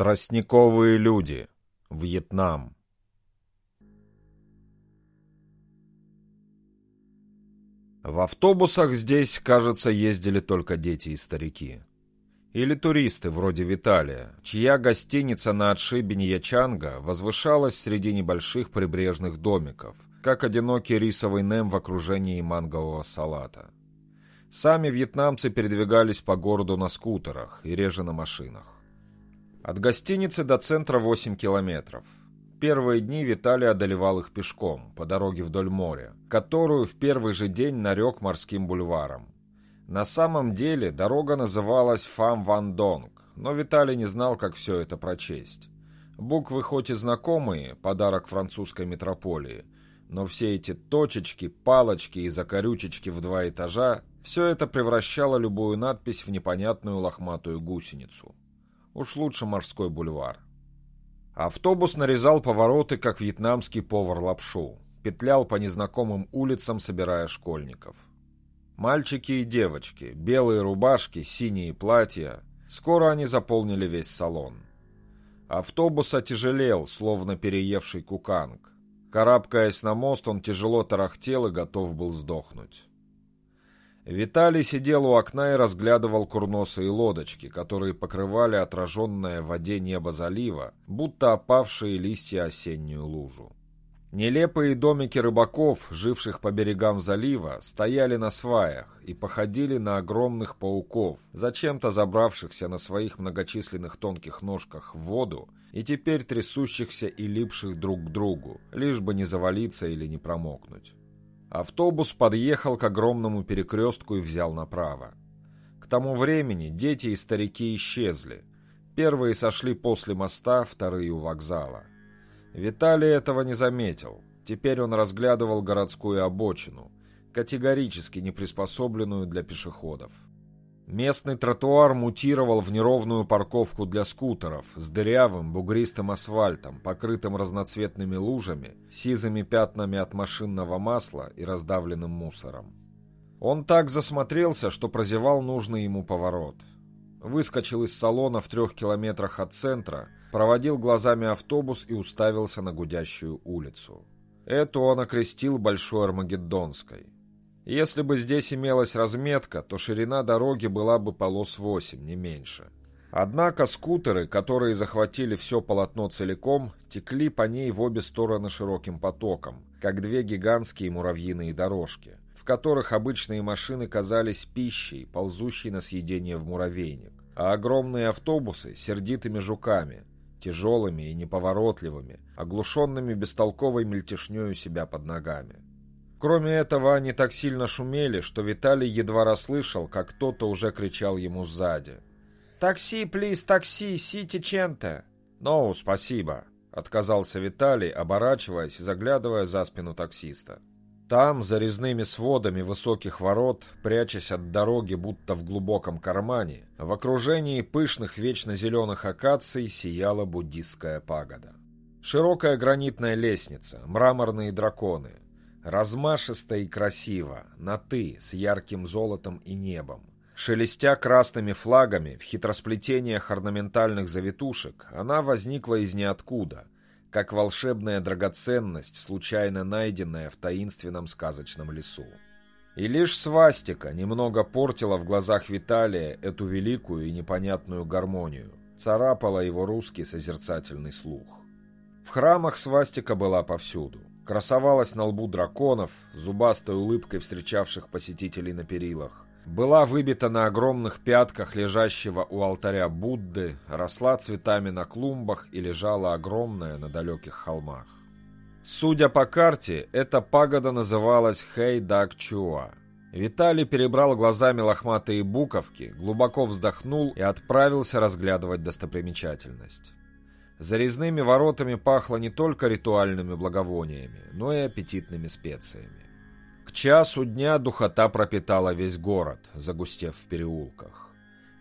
Тростниковые люди. Вьетнам. В автобусах здесь, кажется, ездили только дети и старики. Или туристы, вроде Виталия, чья гостиница на отшибе Ньячанга возвышалась среди небольших прибрежных домиков, как одинокий рисовый нем в окружении мангового салата. Сами вьетнамцы передвигались по городу на скутерах и реже на машинах. От гостиницы до центра 8 километров. Первые дни Виталий одолевал их пешком, по дороге вдоль моря, которую в первый же день нарек морским бульваром. На самом деле дорога называлась Фам Ван Донг, но Виталий не знал, как все это прочесть. Буквы хоть и знакомые, подарок французской метрополии, но все эти точечки, палочки и закорючечки в два этажа, все это превращало любую надпись в непонятную лохматую гусеницу. Уж лучше морской бульвар. Автобус нарезал повороты, как вьетнамский повар лапшу. Петлял по незнакомым улицам, собирая школьников. Мальчики и девочки, белые рубашки, синие платья. Скоро они заполнили весь салон. Автобус отяжелел, словно переевший куканг. Карабкаясь на мост, он тяжело тарахтел и готов был сдохнуть. Виталий сидел у окна и разглядывал курносые лодочки, которые покрывали отраженное в воде небо залива, будто опавшие листья осеннюю лужу. Нелепые домики рыбаков, живших по берегам залива, стояли на сваях и походили на огромных пауков, зачем-то забравшихся на своих многочисленных тонких ножках в воду и теперь трясущихся и липших друг к другу, лишь бы не завалиться или не промокнуть. Автобус подъехал к огромному перекрестку и взял направо. К тому времени дети и старики исчезли. Первые сошли после моста, вторые у вокзала. Виталий этого не заметил. Теперь он разглядывал городскую обочину, категорически не приспособленную для пешеходов. Местный тротуар мутировал в неровную парковку для скутеров с дырявым бугристым асфальтом, покрытым разноцветными лужами, сизыми пятнами от машинного масла и раздавленным мусором. Он так засмотрелся, что прозевал нужный ему поворот. Выскочил из салона в трех километрах от центра, проводил глазами автобус и уставился на гудящую улицу. Эту он окрестил Большой Армагеддонской. Если бы здесь имелась разметка, то ширина дороги была бы полос 8, не меньше. Однако скутеры, которые захватили все полотно целиком, текли по ней в обе стороны широким потоком, как две гигантские муравьиные дорожки, в которых обычные машины казались пищей, ползущей на съедение в муравейник, а огромные автобусы — сердитыми жуками, тяжелыми и неповоротливыми, оглушенными бестолковой мельтешнёю себя под ногами. Кроме этого, они так сильно шумели, что Виталий едва расслышал, как кто-то уже кричал ему сзади. «Такси, плиз, такси, сити ченте!» «Ноу, спасибо», — отказался Виталий, оборачиваясь и заглядывая за спину таксиста. Там, за резными сводами высоких ворот, прячась от дороги будто в глубоком кармане, в окружении пышных вечно зеленых акаций сияла буддистская пагода. Широкая гранитная лестница, мраморные драконы, Размашисто и красиво, на «ты», с ярким золотом и небом. Шелестя красными флагами в хитросплетениях орнаментальных завитушек, она возникла из ниоткуда, как волшебная драгоценность, случайно найденная в таинственном сказочном лесу. И лишь свастика немного портила в глазах Виталия эту великую и непонятную гармонию, царапала его русский созерцательный слух. В храмах свастика была повсюду красовалась на лбу драконов, зубастой улыбкой встречавших посетителей на перилах. Была выбита на огромных пятках лежащего у алтаря Будды, росла цветами на клумбах и лежала огромная на далеких холмах. Судя по карте, эта пагода называлась Хэй-Дак-Чуа. Виталий перебрал глазами лохматые буковки, глубоко вздохнул и отправился разглядывать достопримечательность. За резными воротами пахло не только ритуальными благовониями, но и аппетитными специями. К часу дня духота пропитала весь город, загустев в переулках.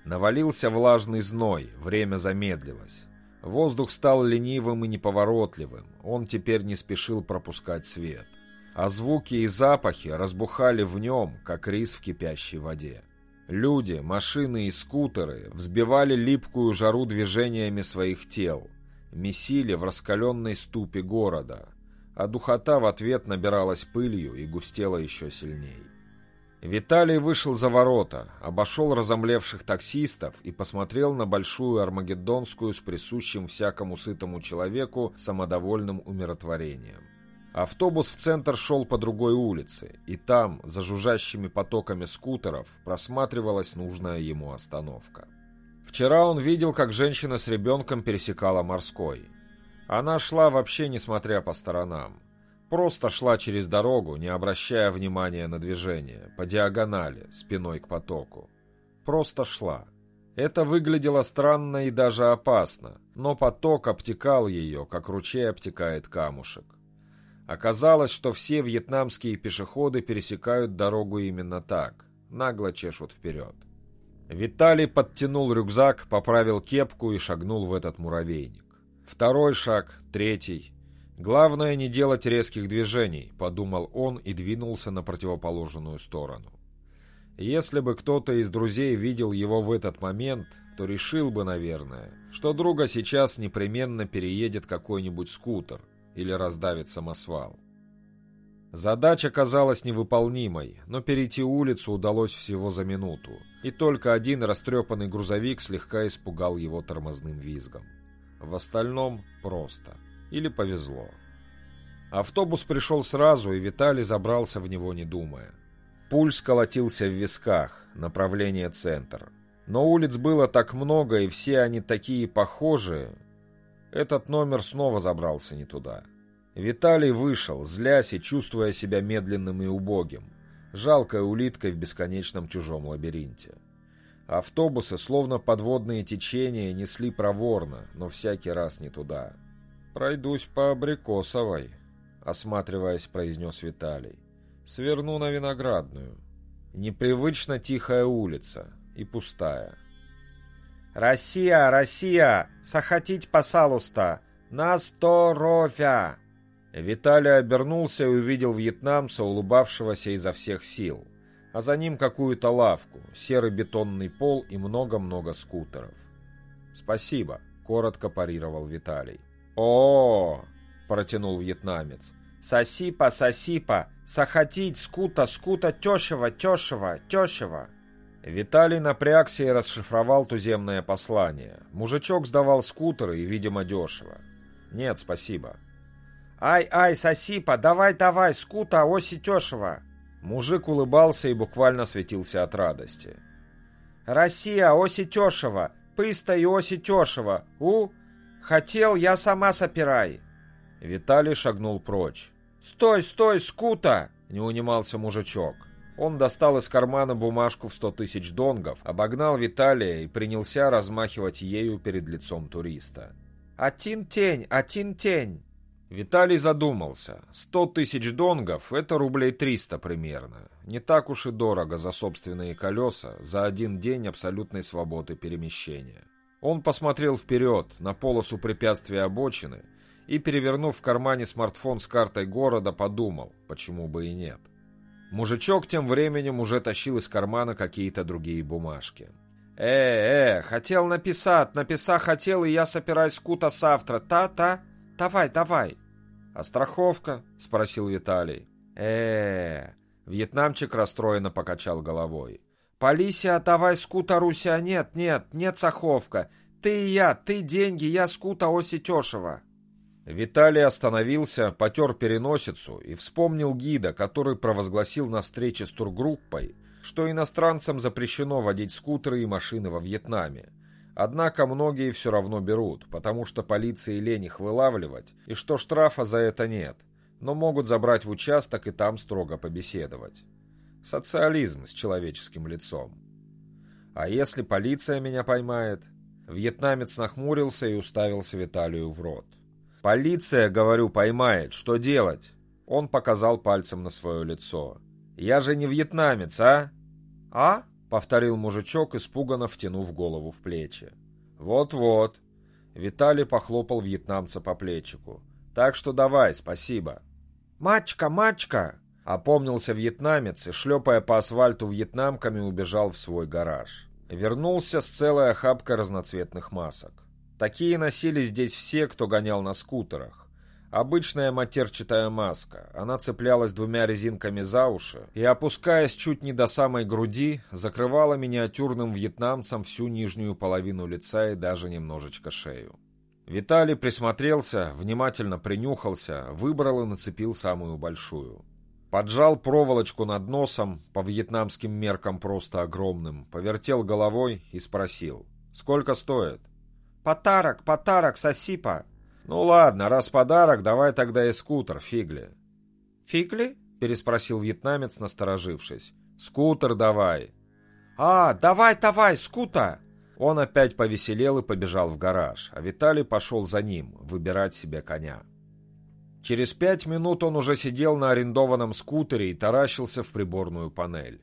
Навалился влажный зной, время замедлилось. Воздух стал ленивым и неповоротливым, он теперь не спешил пропускать свет. А звуки и запахи разбухали в нем, как рис в кипящей воде. Люди, машины и скутеры взбивали липкую жару движениями своих тел, месили в раскаленной ступе города, а духота в ответ набиралась пылью и густела еще сильней. Виталий вышел за ворота, обошел разомлевших таксистов и посмотрел на большую армагеддонскую с присущим всякому сытому человеку самодовольным умиротворением. Автобус в центр шел по другой улице, и там, за жужжащими потоками скутеров, просматривалась нужная ему остановка. Вчера он видел, как женщина с ребенком пересекала морской. Она шла вообще несмотря по сторонам. Просто шла через дорогу, не обращая внимания на движение, по диагонали, спиной к потоку. Просто шла. Это выглядело странно и даже опасно, но поток обтекал ее, как ручей обтекает камушек. Оказалось, что все вьетнамские пешеходы пересекают дорогу именно так, нагло чешут вперед. Виталий подтянул рюкзак, поправил кепку и шагнул в этот муравейник. Второй шаг, третий. Главное не делать резких движений, подумал он и двинулся на противоположную сторону. Если бы кто-то из друзей видел его в этот момент, то решил бы, наверное, что друга сейчас непременно переедет какой-нибудь скутер, или раздавит самосвал. Задача казалась невыполнимой, но перейти улицу удалось всего за минуту, и только один растрепанный грузовик слегка испугал его тормозным визгом. В остальном просто. Или повезло. Автобус пришел сразу, и Виталий забрался в него, не думая. Пульс колотился в висках, направление центр. Но улиц было так много, и все они такие похожие, этот номер снова забрался не туда. Виталий вышел, злясь и чувствуя себя медленным и убогим, жалкой улиткой в бесконечном чужом лабиринте. Автобусы, словно подводные течения, несли проворно, но всякий раз не туда. «Пройдусь по Абрикосовой», — осматриваясь, произнес Виталий. «Сверну на Виноградную. Непривычно тихая улица и пустая. «Россия, Россия! Сахатить, пожалуйста! Насторовя!» Виталий обернулся и увидел вьетнамца, улыбавшегося изо всех сил. А за ним какую-то лавку, серый бетонный пол и много-много скутеров. «Спасибо», — коротко парировал Виталий. о, -о, -о протянул вьетнамец. «Сосипа, сосипа! Сахатить, скута, скута, тешево, тешево, тешево!» Виталий напрягся и расшифровал туземное послание. Мужичок сдавал скутеры и, видимо, дешево. «Нет, спасибо». «Ай-ай, сосипа, давай-давай, скута, оси дешево!» Мужик улыбался и буквально светился от радости. «Россия, оси дешево! Пыста и оси дешево! У! Хотел, я сама сопирай!» Виталий шагнул прочь. «Стой, стой, скута!» — не унимался мужичок. Он достал из кармана бумажку в сто тысяч донгов, обогнал Виталия и принялся размахивать ею перед лицом туриста. «Атин тень, атин тень!» Виталий задумался. Сто тысяч донгов — это рублей триста примерно. Не так уж и дорого за собственные колеса, за один день абсолютной свободы перемещения. Он посмотрел вперед, на полосу препятствия обочины, и, перевернув в кармане смартфон с картой города, подумал, почему бы и нет. Мужичок тем временем уже тащил из кармана какие-то другие бумажки. «Э, э, хотел написать, написа хотел, и я собираюсь кута завтра, та-та, давай, давай». «А страховка?» — спросил Виталий. э Вьетнамчик расстроенно покачал головой. «Полисия, давай скута Руся, нет, нет, нет страховка. Ты и я, ты деньги, я скута Оси Тешева». Виталий остановился, потер переносицу и вспомнил гида, который провозгласил на встрече с тургруппой, что иностранцам запрещено водить скутеры и машины во Вьетнаме. Однако многие все равно берут, потому что полиции лень их вылавливать, и что штрафа за это нет, но могут забрать в участок и там строго побеседовать. Социализм с человеческим лицом. А если полиция меня поймает? Вьетнамец нахмурился и уставился Виталию в рот. «Полиция, говорю, поймает. Что делать?» Он показал пальцем на свое лицо. «Я же не вьетнамец, а?» «А?» — повторил мужичок, испуганно втянув голову в плечи. «Вот-вот». Виталий похлопал вьетнамца по плечику. «Так что давай, спасибо». «Мачка, мачка!» Опомнился вьетнамец и, шлепая по асфальту вьетнамками, убежал в свой гараж. Вернулся с целой охапкой разноцветных масок. Такие носили здесь все, кто гонял на скутерах. Обычная матерчатая маска. Она цеплялась двумя резинками за уши и, опускаясь чуть не до самой груди, закрывала миниатюрным вьетнамцам всю нижнюю половину лица и даже немножечко шею. Виталий присмотрелся, внимательно принюхался, выбрал и нацепил самую большую. Поджал проволочку над носом, по вьетнамским меркам просто огромным, повертел головой и спросил. «Сколько стоит?» «Потарок, потарок, сосипа!» «Ну ладно, раз подарок, давай тогда и скутер, фигли». «Фигли?» — переспросил вьетнамец, насторожившись. «Скутер давай». «А, давай, давай, скута!» Он опять повеселел и побежал в гараж, а Виталий пошел за ним, выбирать себе коня. Через пять минут он уже сидел на арендованном скутере и таращился в приборную панель.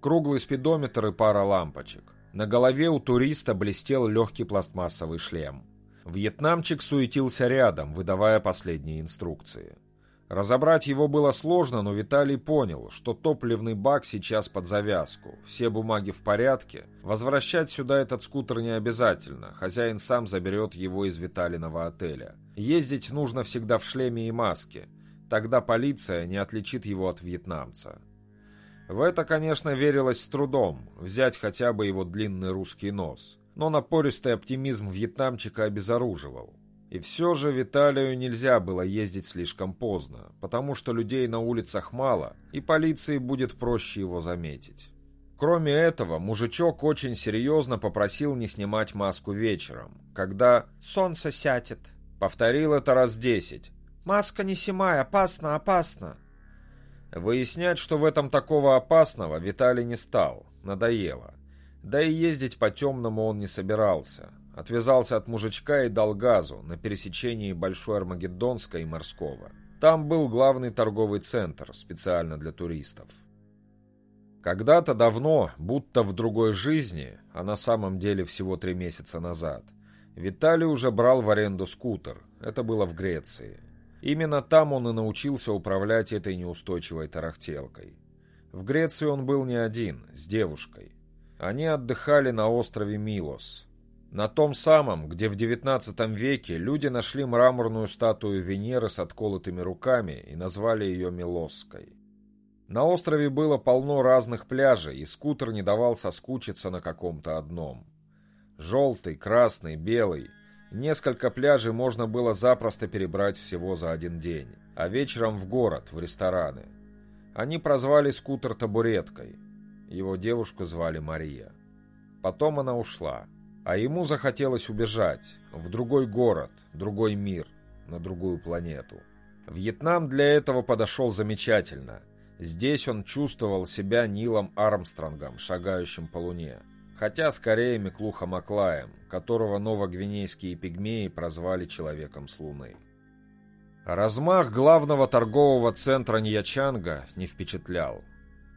Круглый спидометр и пара лампочек. На голове у туриста блестел легкий пластмассовый шлем. Вьетнамчик суетился рядом, выдавая последние инструкции. Разобрать его было сложно, но Виталий понял, что топливный бак сейчас под завязку, все бумаги в порядке, возвращать сюда этот скутер не обязательно, хозяин сам заберет его из Виталиного отеля. Ездить нужно всегда в шлеме и маске, тогда полиция не отличит его от вьетнамца. В это, конечно, верилось с трудом, взять хотя бы его длинный русский нос – но напористый оптимизм вьетнамчика обезоруживал. И все же Виталию нельзя было ездить слишком поздно, потому что людей на улицах мало, и полиции будет проще его заметить. Кроме этого, мужичок очень серьезно попросил не снимать маску вечером, когда «солнце сядет». Повторил это раз десять. «Маска не снимай, опасно, опасно». Выяснять, что в этом такого опасного, Виталий не стал, надоело. Да и ездить по темному он не собирался. Отвязался от мужичка и дал газу на пересечении Большой Армагеддонской и Морского. Там был главный торговый центр, специально для туристов. Когда-то давно, будто в другой жизни, а на самом деле всего три месяца назад, Виталий уже брал в аренду скутер. Это было в Греции. Именно там он и научился управлять этой неустойчивой тарахтелкой. В Греции он был не один, с девушкой. Они отдыхали на острове Милос. На том самом, где в XIX веке люди нашли мраморную статую Венеры с отколотыми руками и назвали ее Милосской. На острове было полно разных пляжей, и скутер не давал соскучиться на каком-то одном. Желтый, красный, белый. Несколько пляжей можно было запросто перебрать всего за один день, а вечером в город, в рестораны. Они прозвали скутер табуреткой – его девушку звали Мария. Потом она ушла, а ему захотелось убежать в другой город, другой мир, на другую планету. Вьетнам для этого подошел замечательно. Здесь он чувствовал себя Нилом Армстронгом, шагающим по Луне. Хотя скорее Миклуха Маклаем, которого новогвинейские пигмеи прозвали Человеком с Луны. Размах главного торгового центра Ньячанга не впечатлял.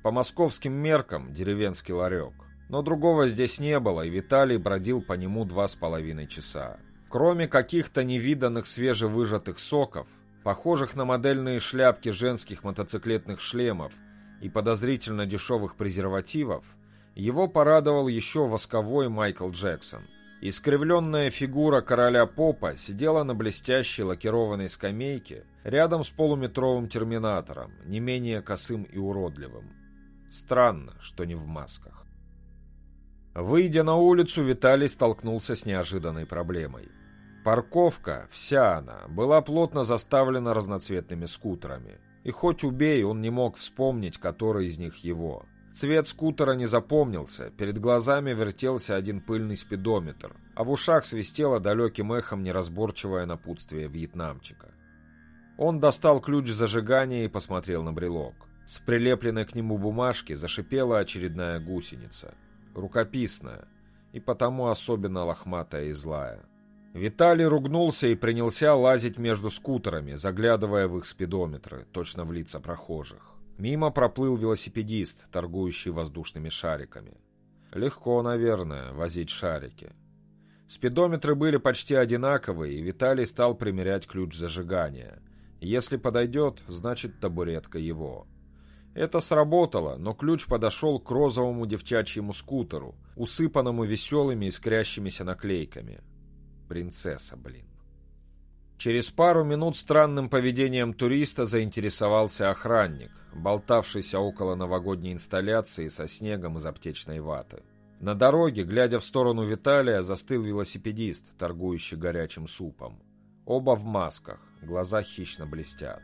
По московским меркам деревенский ларек. Но другого здесь не было, и Виталий бродил по нему два с половиной часа. Кроме каких-то невиданных свежевыжатых соков, похожих на модельные шляпки женских мотоциклетных шлемов и подозрительно дешевых презервативов, его порадовал еще восковой Майкл Джексон. Искривленная фигура короля Попа сидела на блестящей лакированной скамейке рядом с полуметровым терминатором, не менее косым и уродливым. Странно, что не в масках. Выйдя на улицу, Виталий столкнулся с неожиданной проблемой. Парковка, вся она, была плотно заставлена разноцветными скутерами. И хоть убей, он не мог вспомнить, который из них его. Цвет скутера не запомнился, перед глазами вертелся один пыльный спидометр, а в ушах свистело далеким эхом неразборчивое напутствие вьетнамчика. Он достал ключ зажигания и посмотрел на брелок. С прилепленной к нему бумажки зашипела очередная гусеница. Рукописная. И потому особенно лохматая и злая. Виталий ругнулся и принялся лазить между скутерами, заглядывая в их спидометры, точно в лица прохожих. Мимо проплыл велосипедист, торгующий воздушными шариками. Легко, наверное, возить шарики. Спидометры были почти одинаковые, и Виталий стал примерять ключ зажигания. Если подойдет, значит табуретка его. Это сработало, но ключ подошел к розовому девчачьему скутеру, усыпанному веселыми искрящимися наклейками. Принцесса, блин. Через пару минут странным поведением туриста заинтересовался охранник, болтавшийся около новогодней инсталляции со снегом из аптечной ваты. На дороге, глядя в сторону Виталия, застыл велосипедист, торгующий горячим супом. Оба в масках, глаза хищно блестят.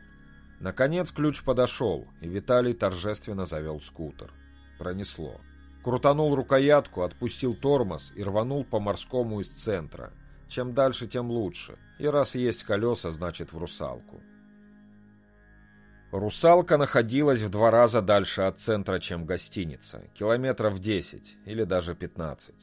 Наконец ключ подошел, и Виталий торжественно завел скутер. Пронесло. Крутанул рукоятку, отпустил тормоз и рванул по морскому из центра. Чем дальше, тем лучше. И раз есть колеса, значит в русалку. Русалка находилась в два раза дальше от центра, чем гостиница. Километров 10 или даже 15.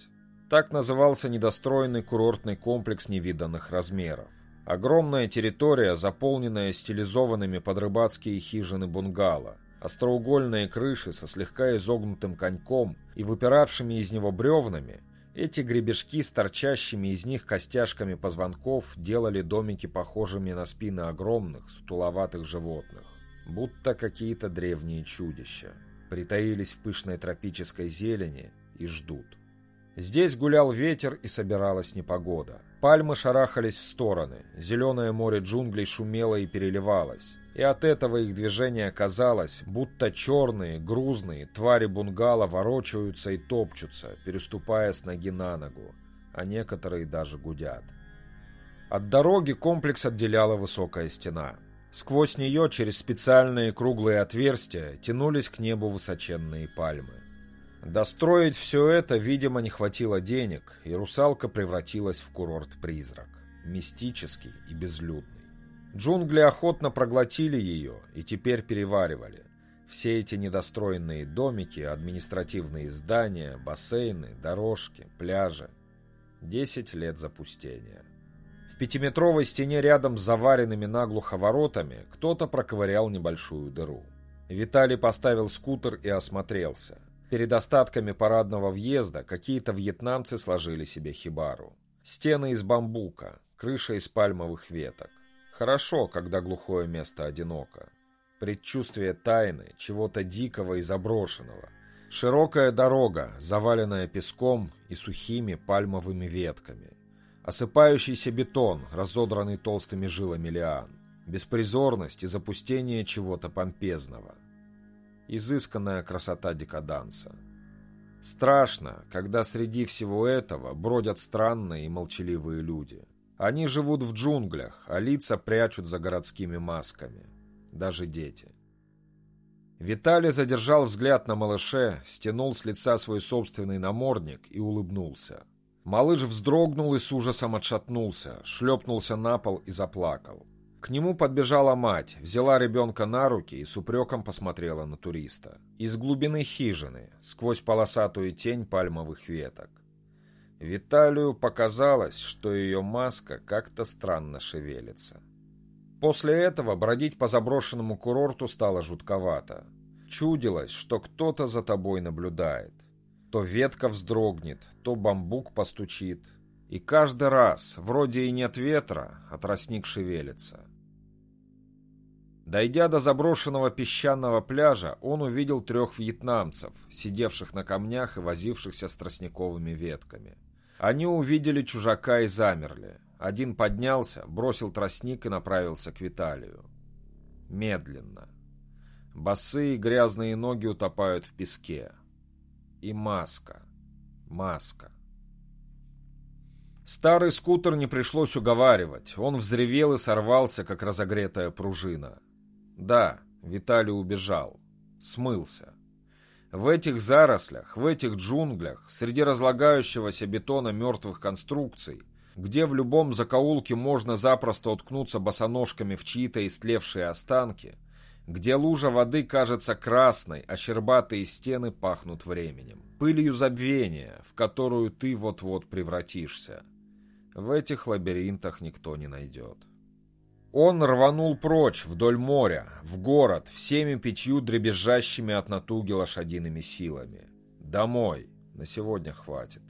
Так назывался недостроенный курортный комплекс невиданных размеров. Огромная территория, заполненная стилизованными под рыбацкие хижины бунгало, остроугольные крыши со слегка изогнутым коньком и выпиравшими из него бревнами, эти гребешки с торчащими из них костяшками позвонков делали домики похожими на спины огромных, сутуловатых животных, будто какие-то древние чудища. Притаились в пышной тропической зелени и ждут. Здесь гулял ветер и собиралась непогода. Пальмы шарахались в стороны, зеленое море джунглей шумело и переливалось. И от этого их движение казалось, будто черные, грузные твари бунгало ворочаются и топчутся, переступая с ноги на ногу, а некоторые даже гудят. От дороги комплекс отделяла высокая стена. Сквозь нее, через специальные круглые отверстия, тянулись к небу высоченные пальмы. Достроить все это, видимо, не хватило денег, и русалка превратилась в курорт-призрак. Мистический и безлюдный. Джунгли охотно проглотили ее и теперь переваривали. Все эти недостроенные домики, административные здания, бассейны, дорожки, пляжи. Десять лет запустения. В пятиметровой стене рядом с заваренными наглухо воротами кто-то проковырял небольшую дыру. Виталий поставил скутер и осмотрелся. Перед остатками парадного въезда какие-то вьетнамцы сложили себе хибару. Стены из бамбука, крыша из пальмовых веток. Хорошо, когда глухое место одиноко. Предчувствие тайны, чего-то дикого и заброшенного. Широкая дорога, заваленная песком и сухими пальмовыми ветками. Осыпающийся бетон, разодранный толстыми жилами лиан. Беспризорность и запустение чего-то помпезного изысканная красота декаданса. Страшно, когда среди всего этого бродят странные и молчаливые люди. Они живут в джунглях, а лица прячут за городскими масками. Даже дети. Виталий задержал взгляд на малыше, стянул с лица свой собственный намордник и улыбнулся. Малыш вздрогнул и с ужасом отшатнулся, шлепнулся на пол и заплакал. К нему подбежала мать, взяла ребенка на руки и с упреком посмотрела на туриста. Из глубины хижины, сквозь полосатую тень пальмовых веток. Виталию показалось, что ее маска как-то странно шевелится. После этого бродить по заброшенному курорту стало жутковато. Чудилось, что кто-то за тобой наблюдает. То ветка вздрогнет, то бамбук постучит. И каждый раз, вроде и нет ветра, а тростник шевелится. Дойдя до заброшенного песчаного пляжа, он увидел трех вьетнамцев, сидевших на камнях и возившихся с тростниковыми ветками. Они увидели чужака и замерли. Один поднялся, бросил тростник и направился к Виталию. Медленно. Босые грязные ноги утопают в песке. И маска. Маска. Старый скутер не пришлось уговаривать. Он взревел и сорвался, как разогретая пружина. Да, Виталий убежал. Смылся. В этих зарослях, в этих джунглях, среди разлагающегося бетона мертвых конструкций, где в любом закоулке можно запросто уткнуться босоножками в чьи-то истлевшие останки, где лужа воды кажется красной, а щербатые стены пахнут временем, пылью забвения, в которую ты вот-вот превратишься. В этих лабиринтах никто не найдет. Он рванул прочь, вдоль моря, в город, всеми пятью дребезжащими от натуги лошадиными силами. Домой. На сегодня хватит.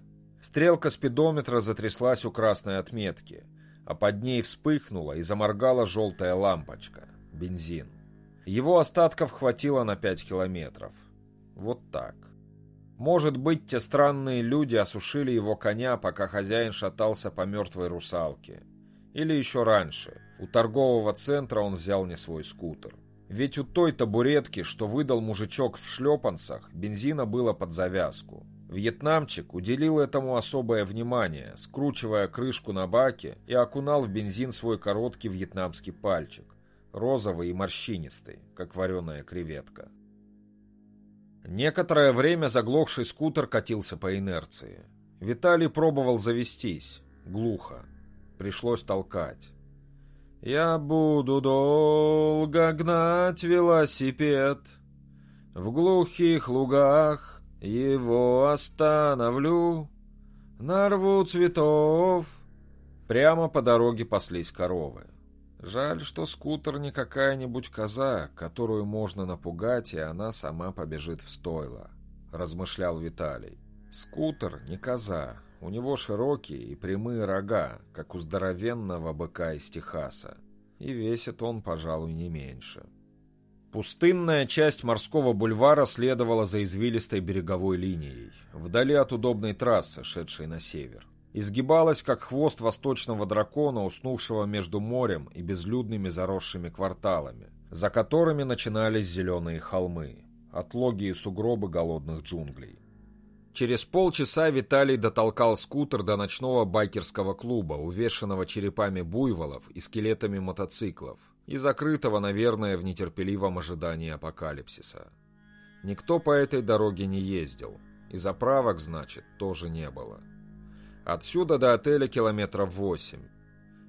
Стрелка спидометра затряслась у красной отметки, а под ней вспыхнула и заморгала желтая лампочка. Бензин. Его остатков хватило на пять километров. Вот так. Может быть, те странные люди осушили его коня, пока хозяин шатался по мертвой русалке. Или еще раньше. У торгового центра он взял не свой скутер. Ведь у той табуретки, что выдал мужичок в шлепанцах, бензина было под завязку. Вьетнамчик уделил этому особое внимание, скручивая крышку на баке и окунал в бензин свой короткий вьетнамский пальчик, розовый и морщинистый, как вареная креветка. Некоторое время заглохший скутер катился по инерции. Виталий пробовал завестись. Глухо. Пришлось толкать. «Я буду долго гнать велосипед. В глухих лугах его остановлю. Нарву цветов». Прямо по дороге паслись коровы. Жаль, что скутер не какая-нибудь коза, которую можно напугать, и она сама побежит в стойло, размышлял Виталий. Скутер не коза, у него широкие и прямые рога, как у здоровенного быка из Техаса, и весит он, пожалуй, не меньше. Пустынная часть морского бульвара следовала за извилистой береговой линией, вдали от удобной трассы, шедшей на север изгибалась, как хвост восточного дракона, уснувшего между морем и безлюдными заросшими кварталами, за которыми начинались зеленые холмы, отлоги и сугробы голодных джунглей. Через полчаса Виталий дотолкал скутер до ночного байкерского клуба, увешанного черепами буйволов и скелетами мотоциклов, и закрытого, наверное, в нетерпеливом ожидании апокалипсиса. Никто по этой дороге не ездил, и заправок, значит, тоже не было. Отсюда до отеля километров восемь.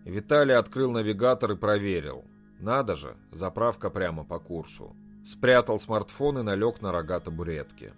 Виталий открыл навигатор и проверил. Надо же, заправка прямо по курсу. Спрятал смартфон и налег на рога табуретки.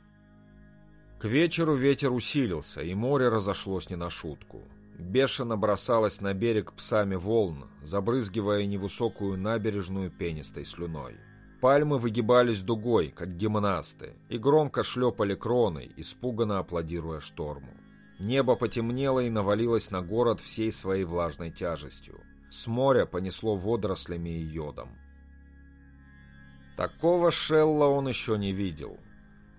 К вечеру ветер усилился, и море разошлось не на шутку. Бешено бросалось на берег псами волн, забрызгивая невысокую набережную пенистой слюной. Пальмы выгибались дугой, как гимнасты, и громко шлепали кроной, испуганно аплодируя шторму. Небо потемнело и навалилось на город всей своей влажной тяжестью. С моря понесло водорослями и йодом. Такого шелла он еще не видел.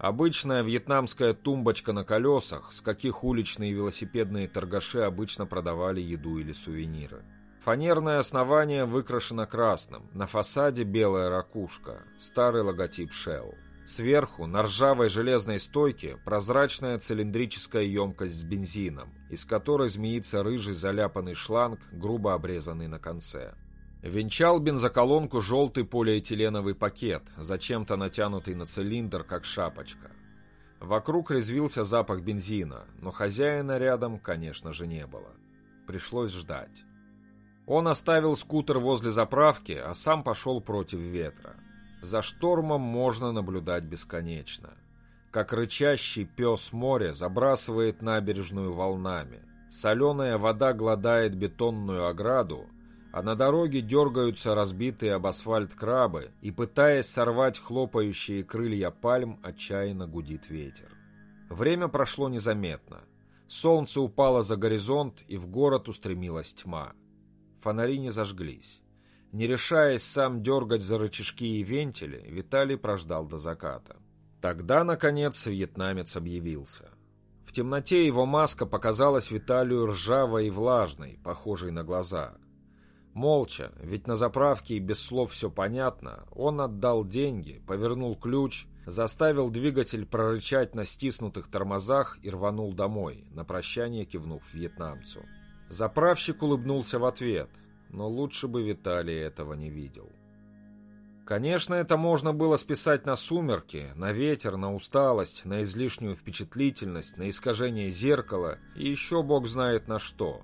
Обычная вьетнамская тумбочка на колесах, с каких уличные велосипедные торгаши обычно продавали еду или сувениры. Фанерное основание выкрашено красным, на фасаде белая ракушка, старый логотип Shell. Сверху, на ржавой железной стойке, прозрачная цилиндрическая емкость с бензином, из которой змеится рыжий заляпанный шланг, грубо обрезанный на конце. Венчал бензоколонку желтый полиэтиленовый пакет, зачем-то натянутый на цилиндр, как шапочка. Вокруг резвился запах бензина, но хозяина рядом, конечно же, не было. Пришлось ждать. Он оставил скутер возле заправки, а сам пошел против ветра. За штормом можно наблюдать бесконечно. Как рычащий пес моря забрасывает набережную волнами. Соленая вода гладает бетонную ограду, а на дороге дергаются разбитые об асфальт крабы, и, пытаясь сорвать хлопающие крылья пальм, отчаянно гудит ветер. Время прошло незаметно. Солнце упало за горизонт, и в город устремилась тьма. Фонари не зажглись. Не решаясь сам дергать за рычажки и вентили, Виталий прождал до заката. Тогда, наконец, вьетнамец объявился. В темноте его маска показалась Виталию ржавой и влажной, похожей на глаза. Молча, ведь на заправке и без слов все понятно, он отдал деньги, повернул ключ, заставил двигатель прорычать на стиснутых тормозах и рванул домой, на прощание кивнув вьетнамцу. Заправщик улыбнулся в ответ – но лучше бы Виталий этого не видел. Конечно, это можно было списать на сумерки, на ветер, на усталость, на излишнюю впечатлительность, на искажение зеркала и еще бог знает на что.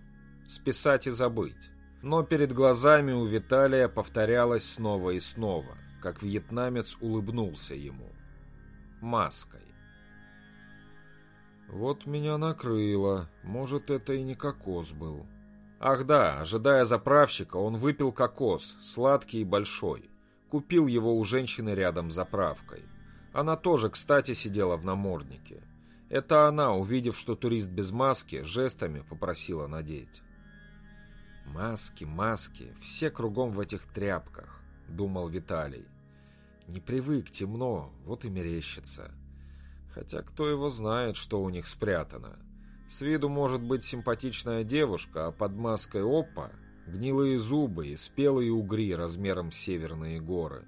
Списать и забыть. Но перед глазами у Виталия повторялось снова и снова, как вьетнамец улыбнулся ему. Маской. Вот меня накрыло. Может, это и не кокос был. Ах да, ожидая заправщика, он выпил кокос, сладкий и большой. Купил его у женщины рядом с заправкой. Она тоже, кстати, сидела в наморднике. Это она, увидев, что турист без маски, жестами попросила надеть. «Маски, маски, все кругом в этих тряпках», — думал Виталий. Не привык, темно, вот и мерещится. Хотя кто его знает, что у них спрятано. С виду может быть симпатичная девушка, а под маской опа — гнилые зубы и спелые угри размером северные горы.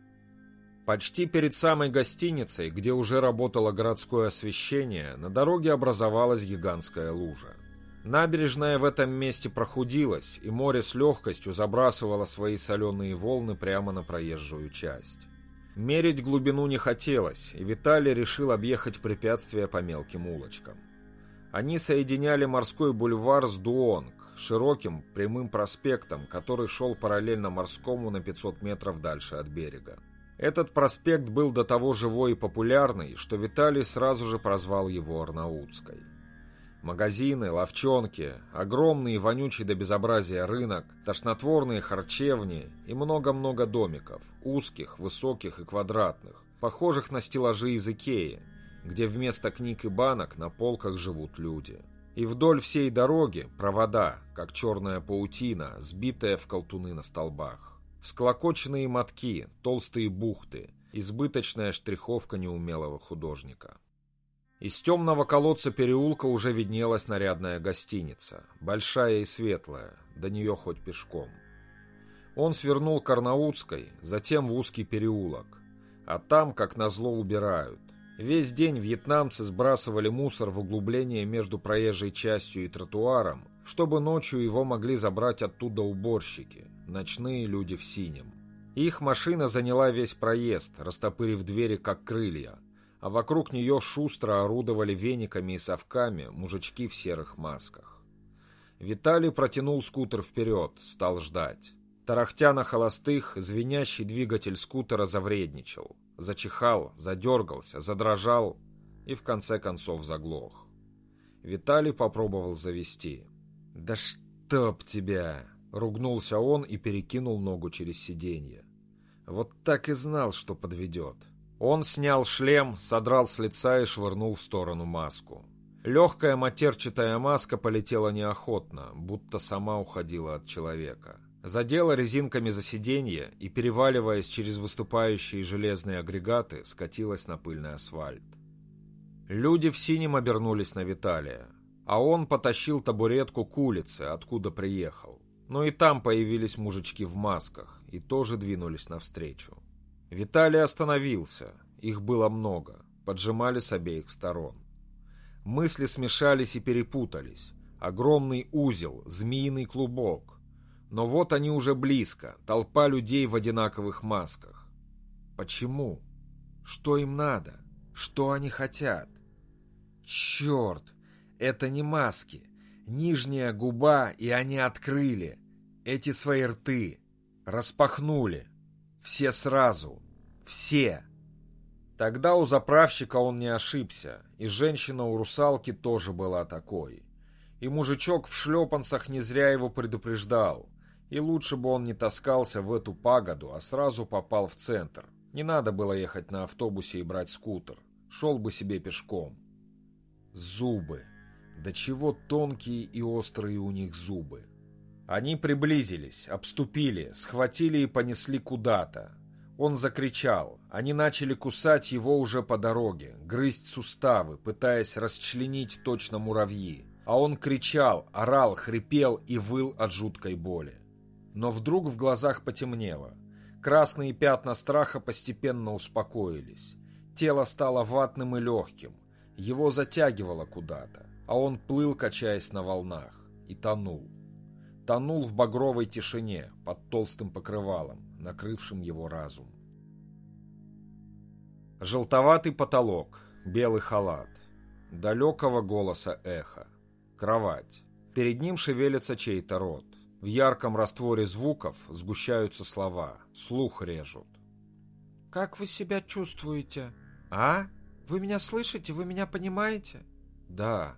Почти перед самой гостиницей, где уже работало городское освещение, на дороге образовалась гигантская лужа. Набережная в этом месте прохудилась, и море с легкостью забрасывало свои соленые волны прямо на проезжую часть. Мерить глубину не хотелось, и Виталий решил объехать препятствия по мелким улочкам. Они соединяли морской бульвар с Дуонг, широким прямым проспектом, который шел параллельно морскому на 500 метров дальше от берега. Этот проспект был до того живой и популярный, что Виталий сразу же прозвал его Арнаутской. Магазины, ловчонки, огромный и вонючий до безобразия рынок, тошнотворные харчевни и много-много домиков, узких, высоких и квадратных, похожих на стеллажи из Икеи, где вместо книг и банок на полках живут люди. И вдоль всей дороги провода, как черная паутина, сбитая в колтуны на столбах. Всклокоченные мотки, толстые бухты, избыточная штриховка неумелого художника. Из темного колодца переулка уже виднелась нарядная гостиница, большая и светлая, до нее хоть пешком. Он свернул к Арнаутской, затем в узкий переулок, а там, как назло, убирают. Весь день вьетнамцы сбрасывали мусор в углубление между проезжей частью и тротуаром, чтобы ночью его могли забрать оттуда уборщики, ночные люди в синем. Их машина заняла весь проезд, растопырив двери как крылья, а вокруг нее шустро орудовали вениками и совками мужички в серых масках. Виталий протянул скутер вперед, стал ждать. Тарахтя на холостых, звенящий двигатель скутера завредничал. Зачихал, задергался, задрожал и в конце концов заглох. Виталий попробовал завести. «Да чтоб тебя!» — ругнулся он и перекинул ногу через сиденье. «Вот так и знал, что подведет». Он снял шлем, содрал с лица и швырнул в сторону маску. Легкая матерчатая маска полетела неохотно, будто сама уходила от человека задела резинками за сиденье и, переваливаясь через выступающие железные агрегаты, скатилась на пыльный асфальт. Люди в синем обернулись на Виталия, а он потащил табуретку к улице, откуда приехал. Но и там появились мужички в масках и тоже двинулись навстречу. Виталий остановился, их было много, поджимали с обеих сторон. Мысли смешались и перепутались. Огромный узел, змеиный клубок, но вот они уже близко, толпа людей в одинаковых масках. Почему? Что им надо? Что они хотят? Черт! Это не маски. Нижняя губа, и они открыли. Эти свои рты. Распахнули. Все сразу. Все. Тогда у заправщика он не ошибся, и женщина у русалки тоже была такой. И мужичок в шлепанцах не зря его предупреждал. И лучше бы он не таскался в эту пагоду, а сразу попал в центр. Не надо было ехать на автобусе и брать скутер. Шел бы себе пешком. Зубы. Да чего тонкие и острые у них зубы. Они приблизились, обступили, схватили и понесли куда-то. Он закричал. Они начали кусать его уже по дороге, грызть суставы, пытаясь расчленить точно муравьи. А он кричал, орал, хрипел и выл от жуткой боли. Но вдруг в глазах потемнело. Красные пятна страха постепенно успокоились. Тело стало ватным и легким. Его затягивало куда-то, а он плыл, качаясь на волнах, и тонул. Тонул в багровой тишине под толстым покрывалом, накрывшим его разум. Желтоватый потолок, белый халат, далекого голоса эхо, кровать. Перед ним шевелится чей-то рот. В ярком растворе звуков сгущаются слова, слух режут. «Как вы себя чувствуете?» «А? Вы меня слышите? Вы меня понимаете?» «Да».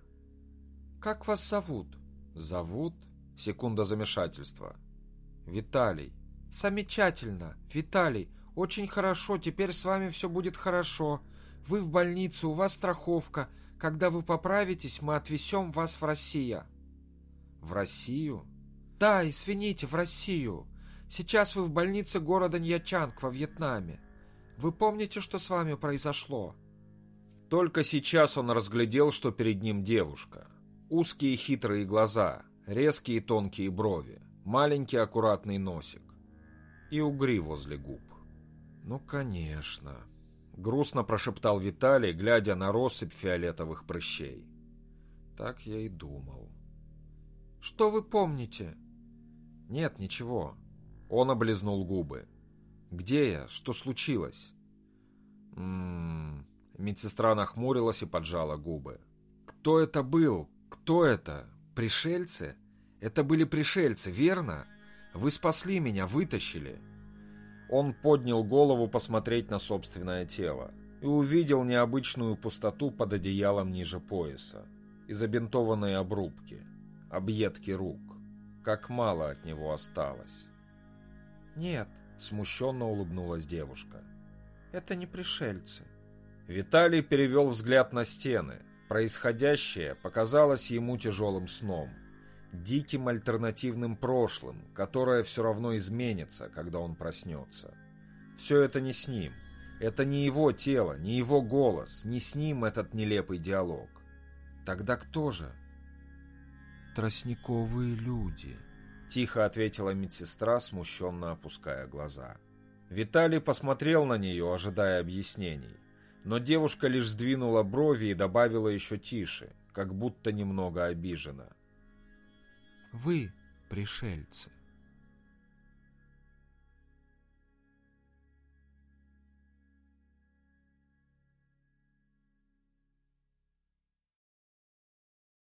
«Как вас зовут?» «Зовут?» Секунда замешательства. «Виталий». «Замечательно, Виталий. Очень хорошо, теперь с вами все будет хорошо. Вы в больнице, у вас страховка. Когда вы поправитесь, мы отвезем вас в Россию». «В Россию?» Да, извините, в Россию. Сейчас вы в больнице города Ньячанг во Вьетнаме. Вы помните, что с вами произошло?» Только сейчас он разглядел, что перед ним девушка. Узкие хитрые глаза, резкие тонкие брови, маленький аккуратный носик и угри возле губ. «Ну, конечно», — грустно прошептал Виталий, глядя на россыпь фиолетовых прыщей. «Так я и думал». «Что вы помните?» «Нет, ничего». Он облизнул губы. «Где я? Что случилось?» «М-м-м...» Медсестра нахмурилась и поджала губы. «Кто это был? Кто это? Пришельцы? Это были пришельцы, верно? Вы спасли меня, вытащили!» Он поднял голову посмотреть на собственное тело и увидел необычную пустоту под одеялом ниже пояса и забинтованные обрубки, объедки рук. Как мало от него осталось. «Нет», — смущенно улыбнулась девушка. «Это не пришельцы. Виталий перевел взгляд на стены. Происходящее показалось ему тяжелым сном. Диким альтернативным прошлым, которое все равно изменится, когда он проснется. Все это не с ним. Это не его тело, не его голос, не с ним этот нелепый диалог. Тогда кто же? «Тростниковые люди», — тихо ответила медсестра, смущенно опуская глаза. Виталий посмотрел на нее, ожидая объяснений но девушка лишь сдвинула брови и добавила еще тише, как будто немного обижена. «Вы пришельцы».